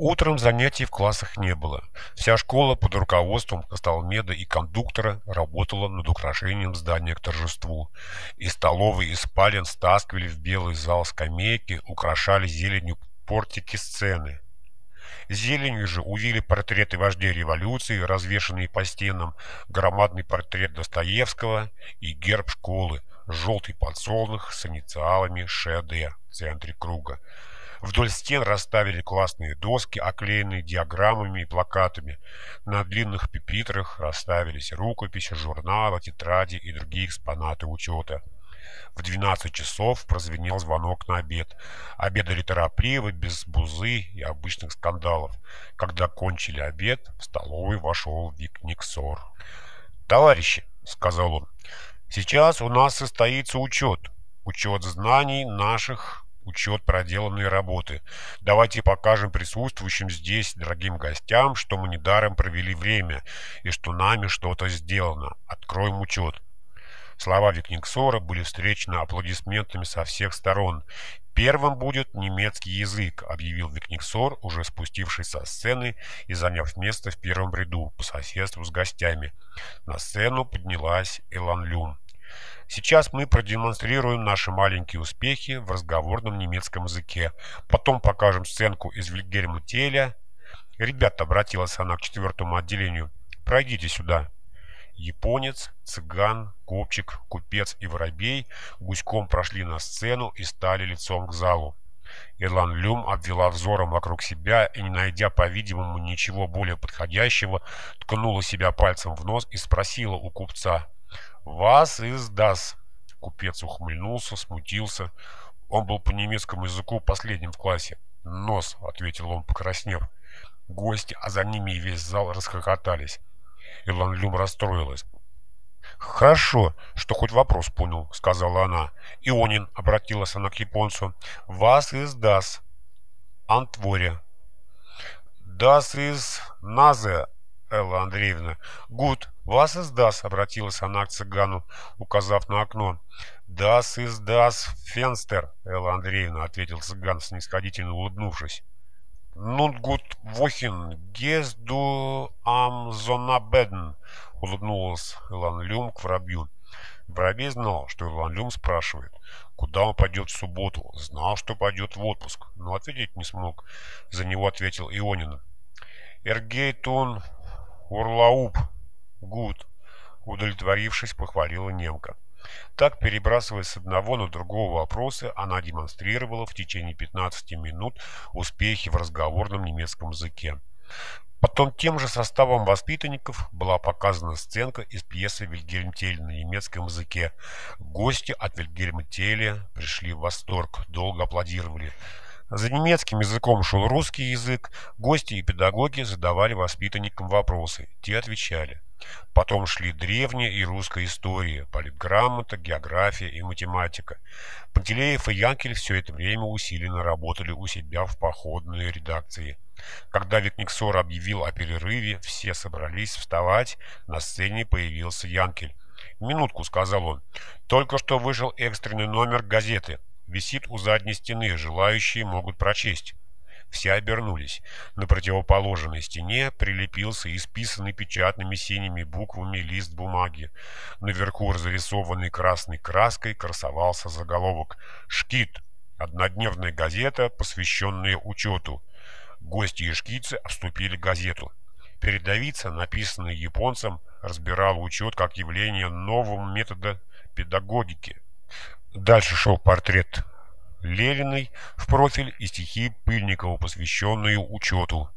Утром занятий в классах не было. Вся школа под руководством Костолмеда и кондуктора работала над украшением здания к торжеству. Из столовой и спален стаскивали в белый зал скамейки, украшали зеленью портики сцены. Зеленью же увили портреты вождей революции, развешанные по стенам, громадный портрет Достоевского и герб школы, желтый подсолнух с инициалами ШД в центре круга. Вдоль стен расставили классные доски, оклеенные диаграммами и плакатами. На длинных пепитрах расставились рукописи, журналы, тетради и другие экспонаты учета. В 12 часов прозвенел звонок на обед. Обедали торопливо, без бузы и обычных скандалов. Когда кончили обед, в столовую вошел Вик Никсор. «Товарищи», — сказал он, — «сейчас у нас состоится учет. Учет знаний наших учет проделанной работы. Давайте покажем присутствующим здесь, дорогим гостям, что мы недаром провели время и что нами что-то сделано. Откроем учет. Слова Викнингсора были встречены аплодисментами со всех сторон. «Первым будет немецкий язык», — объявил Викниксор, уже спустившись со сцены и заняв место в первом ряду по соседству с гостями. На сцену поднялась Элан Люм. Сейчас мы продемонстрируем наши маленькие успехи в разговорном немецком языке. Потом покажем сценку из Вильгельма Теля. Ребята, обратилась она к четвертому отделению, пройдите сюда. Японец, цыган, копчик, купец и воробей гуськом прошли на сцену и стали лицом к залу. Ирлан Люм обвела взором вокруг себя и, не найдя, по-видимому, ничего более подходящего, ткнула себя пальцем в нос и спросила у купца – «Вас издаст!» Купец ухмыльнулся, смутился. Он был по немецкому языку последним в классе. «Нос», — ответил он, покраснев. Гости, а за ними и весь зал расхохотались. Илан Люм расстроилась. «Хорошо, что хоть вопрос понял», — сказала она. «Ионин», — обратилась она к японцу, — «вас издаст Antworte». «Das ist Nase, Элла Андреевна. Gut, was ist das, обратилась она к цыгану, указав на окно. Das ist das Fenster, Элла Андреевна, ответил цыган, снисходительно улыбнувшись. «Nun gut, wohin gehst du am Sonnabend», — улыбнулась Эланлюм к воробью. Воробей знал, что Эланлюм спрашивает, куда он пойдет в субботу. Знал, что пойдет в отпуск, но ответить не смог. За него ответил Ионин. «Эргейтун Урлауп. Гуд. Удовлетворившись, похвалила немка. Так, перебрасываясь с одного на другого вопросы, она демонстрировала в течение 15 минут успехи в разговорном немецком языке. Потом тем же составом воспитанников была показана сценка из пьесы Вильгельм Тель на немецком языке. Гости от Вильгельма Теля пришли в восторг, долго аплодировали. За немецким языком шел русский язык, гости и педагоги задавали воспитанникам вопросы, те отвечали. Потом шли древняя и русская история, политграмота, география и математика. Пантелеев и Янкель все это время усиленно работали у себя в походной редакции. Когда Викниксор объявил о перерыве, все собрались вставать, на сцене появился Янкель. «Минутку», — сказал он, — «только что вышел экстренный номер газеты висит у задней стены, желающие могут прочесть. Все обернулись. На противоположной стене прилепился исписанный печатными синими буквами лист бумаги. Наверху, разрисованный красной краской, красовался заголовок «Шкит. Однодневная газета, посвященная учету». Гости и шкицы обступили газету. Передовица, написанная японцем, разбирала учет как явление нового метода педагогики. Дальше шел портрет Лериной в профиль и стихи Пыльникова, посвященные учету.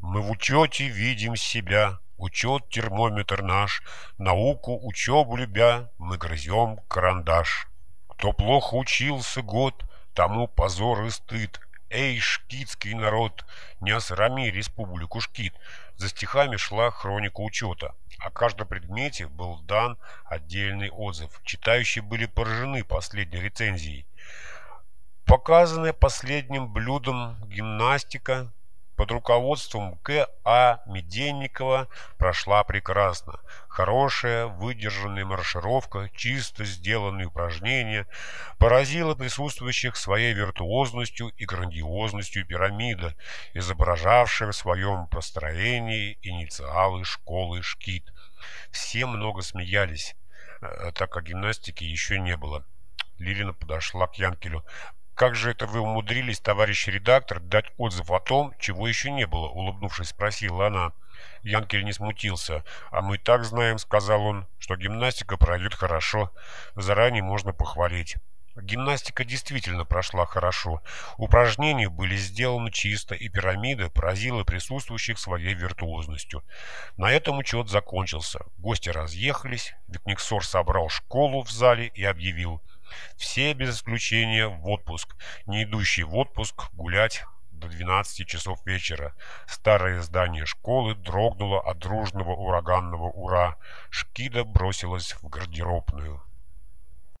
«Мы в учете видим себя, учет термометр наш, науку, учебу любя, мы грызем карандаш. Кто плохо учился год, тому позор и стыд, Эй, шкитский народ, не осрами республику Шкит. За стихами шла хроника учета. О каждом предмете был дан отдельный отзыв. Читающие были поражены последней рецензией. Показанная последним блюдом гимнастика, под руководством К.А. Меденникова прошла прекрасно. Хорошая, выдержанная маршировка, чисто сделанные упражнения поразила присутствующих своей виртуозностью и грандиозностью пирамида, изображавшая в своем построении инициалы школы Шкит. Все много смеялись, э, так как гимнастики еще не было. Лилина подошла к Янкелю. «Как же это вы умудрились, товарищ редактор, дать отзыв о том, чего еще не было?» Улыбнувшись, спросила она. Янкель не смутился. «А мы так знаем, — сказал он, — что гимнастика пройдет хорошо. Заранее можно похвалить». Гимнастика действительно прошла хорошо. Упражнения были сделаны чисто, и пирамида поразила присутствующих своей виртуозностью. На этом учет закончился. Гости разъехались, Викниксор собрал школу в зале и объявил – все без исключения в отпуск, не идущие в отпуск гулять до 12 часов вечера. Старое здание школы дрогнуло от дружного ураганного «Ура!». Шкида бросилась в гардеробную.